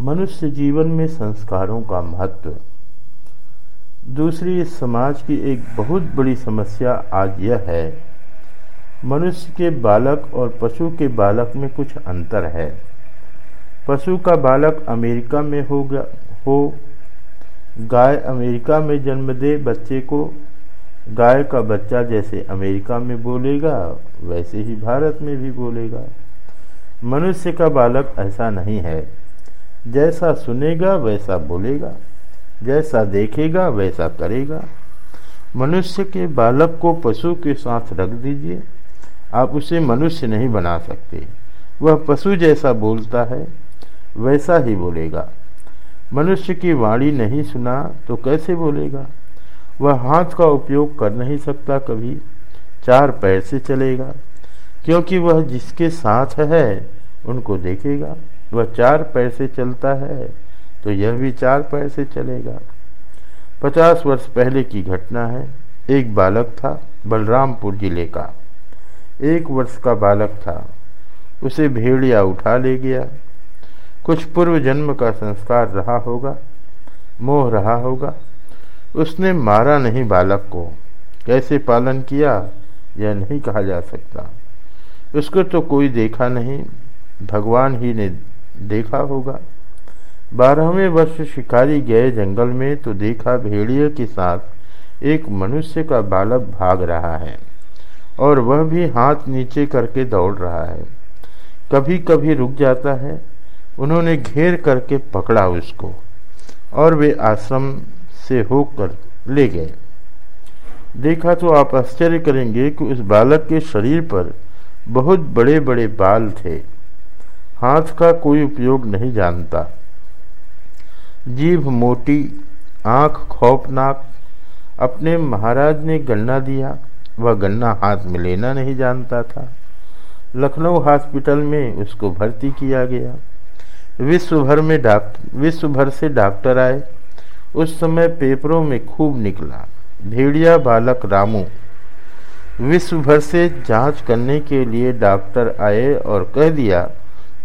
मनुष्य जीवन में संस्कारों का महत्व। दूसरी समाज की एक बहुत बड़ी समस्या आज यह है, मनुष्य के बालक और पशु के बालक में कुछ अंतर है। पशु का बालक अमेरिका में हो गया, हो, गाय अमेरिका में जन्म दे बच्चे को, गाय का बच्चा जैसे अमेरिका में बोलेगा, वैसे ही भारत में भी बोलेगा। मनुष्य का बालक ऐसा नहीं है। जैसा सुनेगा, वैसा बोलेगा। जैसा देखेगा, वैसा करेगा। मनुष्य के बालक को पशु के साथ रख दीजिए। आप उसे मनुष्य नहीं बना सकते। वह पशु जैसा बोलता है, वैसा ही बोलेगा। मनुष्य की वाणी नहीं सुना तो कैसे बोलेगा? वह हाथ का उपयोग कर नहीं सकता कभी। चार पैर से चलेगा, क्योंकि वह जिसके साथ है, उनको देखेगा। वह चार पैसे चलता है तो यह भी चार पैसे चलेगा। पचास वर्ष पहले की घटना है। एक बालक था, बलरामपुर ज़िले का। एक वर्ष का बालक था। उसे भेड़िया उठा ले गया। कुछ पूर्व जन्म का संस्कार रहा होगा, मोह रहा होगा। उसने मारा नहीं बालक को। कैसे पालन किया, यह नहीं कहा जा सकता। उसको तो कोई देखा नहीं। भगवान ही ने देखा होगा। बारहवें वर्ष शिकारी गए जंगल में तो देखा भेड़िए के साथ एक मनुष्य का बालक भाग रहा है और वह भी हाथ नीचे करके दौड़ रहा है। कभी कभी रुक जाता है। उन्होंने घेर करके पकड़ा उसको और वे आश्रम से होकर ले गए। देखा तो आप आश्चर्य करेंगे कि उस बालक के शरीर पर बहुत बड़े बड़े बाल थे। हाथ का कोई उपयोग नहीं जानता। जीभ मोटी, आँख खौफनाक, अपने महाराज ने गन्ना दिया, वह गन्ना हाथ में लेना नहीं जानता था। लखनऊ हॉस्पिटल में उसको भर्ती किया गया। विश्व भर में डॉक्टर विश्व भर से डॉक्टर आए। उस समय पेपरों में खूब निकला। भेड़िया बालक रामू विश्व भर से जाँच करने के लिए डॉक्टर आए और कह दिया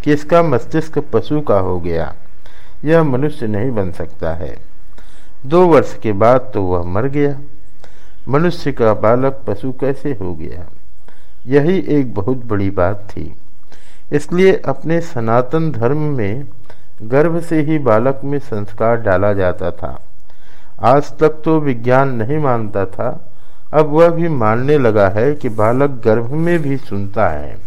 कि इसका मस्तिष्क पशु का हो गया। यह मनुष्य नहीं बन सकता है। दो वर्ष के बाद तो वह मर गया। मनुष्य का बालक पशु कैसे हो गया? यही एक बहुत बड़ी बात थी। इसलिए अपने सनातन धर्म में गर्भ से ही बालक में संस्कार डाला जाता था। आज तक तो विज्ञान नहीं मानता था। अब वह भी मानने लगा है कि बालक गर्भ में भी सुनता है।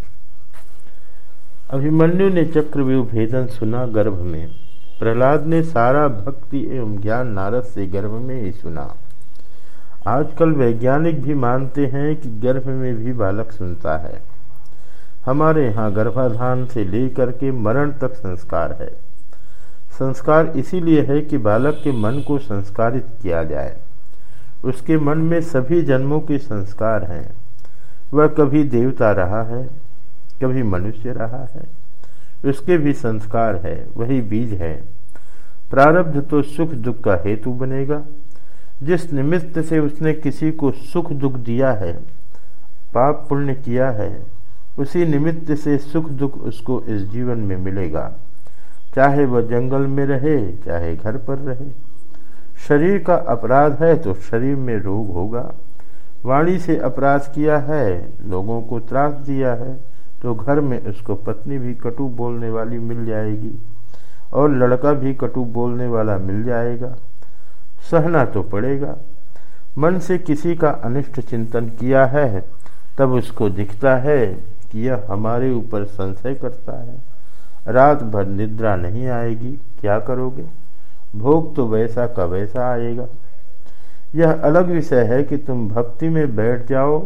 अभिमन्यु ने चक्रव्यूह भेदन सुना गर्भ में। प्रहलाद ने सारा भक्ति एवं ज्ञान नारद से गर्भ में ही सुना। आजकल वैज्ञानिक भी मानते हैं कि गर्भ में भी बालक सुनता है। हमारे यहाँ गर्भाधान से लेकर के मरण तक संस्कार है। संस्कार इसीलिए है कि बालक के मन को संस्कारित किया जाए। उसके मन में सभी जन्मों के संस्कार हैं। वह कभी देवता रहा है कभी मनुष्य रहा है। उसके भी संस्कार है, वही बीज है। प्रारब्ध तो सुख दुख का हेतु बनेगा। जिस निमित्त से उसने किसी को सुख दुख दिया है, पाप पुण्य किया है, उसी निमित्त से सुख दुख उसको इस जीवन में मिलेगा। चाहे वह जंगल में रहे, चाहे घर पर रहे। शरीर का अपराध है तो शरीर में रोग होगा। वाणी से अपराध किया है, लोगों को त्रास दिया है। तो घर में उसको पत्नी भी कटु बोलने वाली मिल जाएगी और लड़का भी कटु बोलने वाला मिल जाएगा। सहना तो पड़ेगा। मन से किसी का अनिष्ट चिंतन किया है, तब उसको दिखता है कि यह हमारे ऊपर संशय करता है। रात भर निद्रा नहीं आएगी, क्या करोगे? भोग तो वैसा का वैसा आएगा। यह अलग विषय है कि तुम भक्ति में बैठ जाओ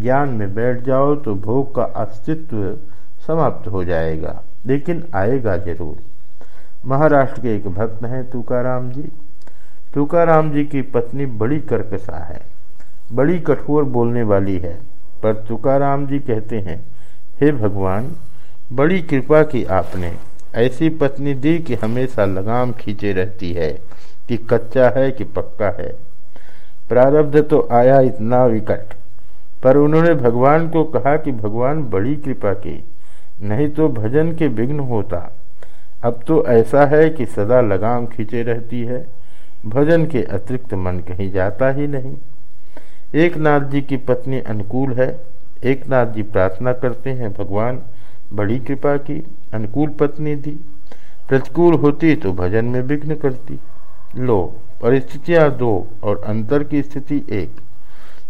ज्ञान में बैठ जाओ तो भोग का अस्तित्व समाप्त हो जाएगा। लेकिन आएगा ज़रूर। महाराष्ट्र के एक भक्त हैं तुकाराम जी। तुकाराम जी की पत्नी बड़ी कर्कशा है, बड़ी कठोर बोलने वाली है। पर तुकाराम जी कहते हैं, हे भगवान, बड़ी कृपा की आपने ऐसी पत्नी दी कि हमेशा लगाम खींचे रहती है, कि कच्चा है कि पक्का है। प्रारब्ध तो आया इतना विकट। पर उन्होंने भगवान को कहा कि भगवान बड़ी कृपा की, नहीं तो भजन के विघ्न होता। अब तो ऐसा है कि सदा लगाम खींचे रहती है, भजन के अतिरिक्त मन कहीं जाता ही नहीं। एक नाथ जी की पत्नी अनुकूल है एक नाथ जी प्रार्थना करते हैं, भगवान बड़ी कृपा की, अनुकूल पत्नी थी प्रतिकूल होती तो भजन में विघ्न करती। लो, परिस्थितियाँ दो और अंतर की स्थिति एक।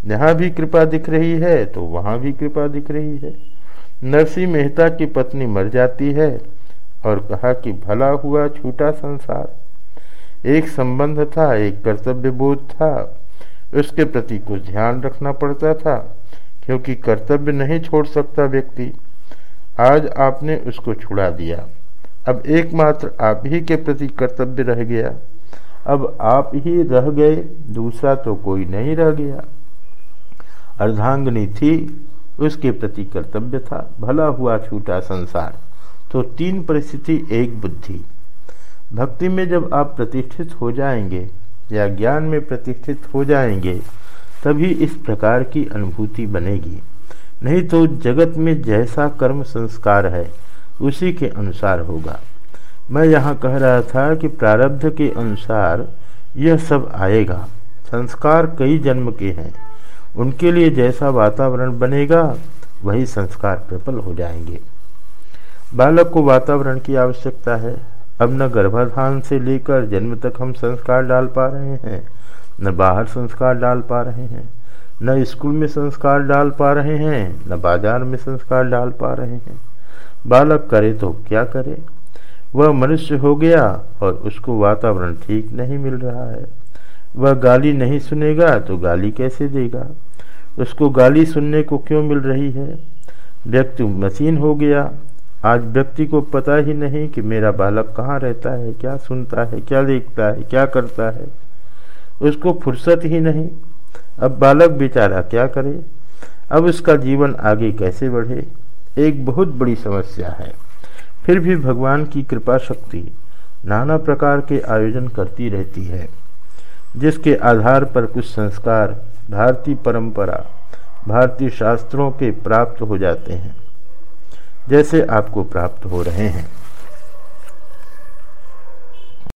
यहाँ भी कृपा दिख रही है तो वहाँ भी कृपा दिख रही है। नरसिंह मेहता की पत्नी मर जाती है और कहा कि भला हुआ छूटा संसार। एक संबंध था, एक कर्तव्य बोध था, उसके प्रति कुछ ध्यान रखना पड़ता था, क्योंकि कर्तव्य नहीं छोड़ सकता व्यक्ति। आज आपने उसको छुड़ा दिया। अब एकमात्र आप ही के प्रति कर्तव्य रह गया। अब आप ही रह गए, दूसरा तो कोई नहीं रह गया। अर्धांगनी थी, उसके प्रति कर्तव्य था। भला हुआ छूटा संसार। तो तीन परिस्थिति, एक बुद्धि। भक्ति में जब आप प्रतिष्ठित हो जाएँगे या ज्ञान में प्रतिष्ठित हो जाएँगे, तभी इस प्रकार की अनुभूति बनेगी। नहीं तो जगत में जैसा कर्म संस्कार है, उसी के अनुसार होगा। मैं यहाँ कह रहा था कि प्रारब्ध के अनुसार यह सब आएगा। संस्कार कई जन्म के हैं। उनके लिए जैसा वातावरण बनेगा, वही संस्कार प्रबल हो जाएँगे। बालक को वातावरण की आवश्यकता है। अब न गर्भाधान से लेकर जन्म तक हम संस्कार डाल पा रहे हैं, न बाहर संस्कार डाल पा रहे हैं, न स्कूल में संस्कार डाल पा रहे हैं, न बाज़ार में संस्कार डाल पा रहे हैं। बालक करे तो क्या करे? वह मनुष्य हो गया और उसको वातावरण ठीक नहीं मिल रहा है। वह गाली नहीं सुनेगा तो गाली कैसे देगा? उसको गाली सुनने को क्यों मिल रही है? व्यक्ति मशीन हो गया। आज व्यक्ति को पता ही नहीं कि मेरा बालक कहाँ रहता है, क्या सुनता है, क्या देखता है, क्या करता है। उसको फुर्सत ही नहीं। अब बालक बेचारा क्या करे? अब उसका जीवन आगे कैसे बढ़े? एक बहुत बड़ी समस्या है। फिर भी भगवान की कृपा शक्ति नाना प्रकार के आयोजन करती रहती है, जिसके आधार पर कुछ संस्कार भारतीय परंपरा, भारतीय शास्त्रों के प्राप्त हो जाते हैं, जैसे आपको प्राप्त हो रहे हैं।